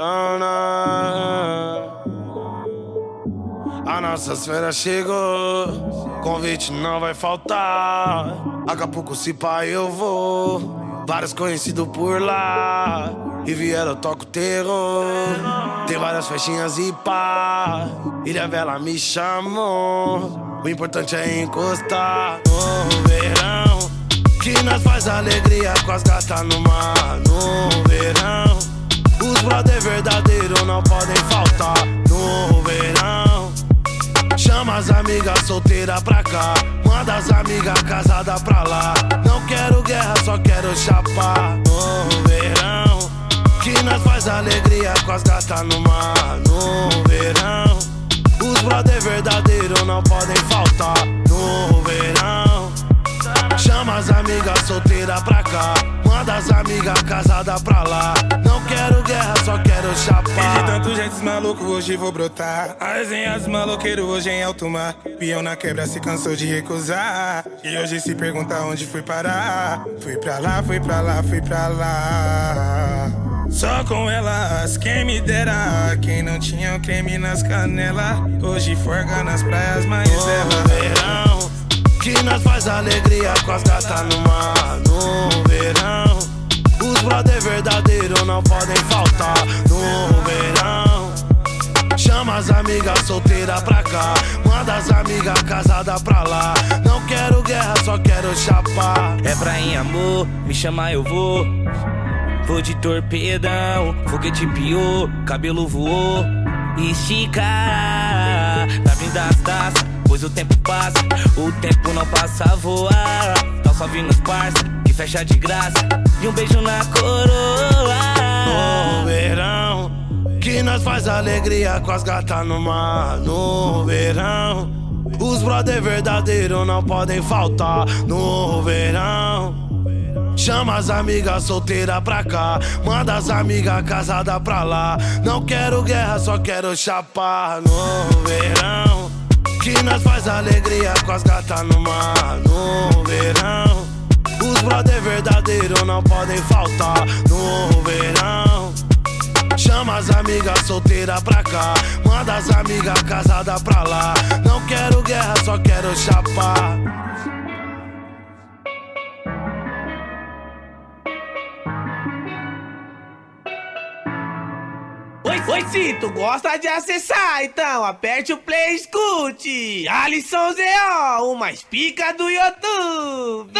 A nossa esfera chegou, convite não vai faltar. Acapulco se pá eu vou, vários conhecidos por lá. E vieram toco terror, tem várias festinhas e pá. Ilha Bela me chamou, o importante é encostar no verão. Que nós faz alegria com as gatas no mar no verão. Amigas solteiras pra cá, manda as amigas casadas pra lá. Não quero guerra, só quero chapar no verão. Que nós faz alegria com as gatas no mar no verão. Os brother verdadeiro não podem faltar no verão. Chama as amigas solteiras pra cá. Manda as amigas casadas pra lá. Não quero quero chapar. De tanto jeitos maluco, hoje vou brotar. A resenha dos maloqueiros hoje em alto mar. Pião na quebra se cansou de recusar. E hoje se pergunta onde fui parar. Fui pra lá, fui pra lá, fui pra lá. Só com elas, quem me dera. Quem não tinha o creme nas canelas. Hoje forga nas praias mais no verão. Que nós faz alegria com as gatas no mar faltar no verão. Chama as amigas solteiras pra cá, manda as amigas casadas pra lá. Não quero guerra, só quero chapar. É pra em amor, me chamar eu vou. Vou de torpedão, foguete piou, cabelo voou. Estica pra brindar as taças, pois o tempo passa, o tempo não passa a voar. Tá só vindo os parça, que fecha de graça, e um beijo na coroa. Nós faz alegria com as gatas no mar. No verão, os brother verdadeiro não podem faltar. No verão. Chama as amigas solteiras pra cá, manda as amigas casadas pra lá. Não quero guerra, só quero chapar no verão. Que nós faz alegria com as gatas no mar no verão. Os brother verdadeiro não podem faltar no verão. Chama as amigas solteiras pra cá, manda as amigas casadas pra lá. Não quero guerra, só quero chapar. Oi, oi, se tu gosta de acessar, então aperte o play e escute. Alisson ZO, o mais pica do YouTube.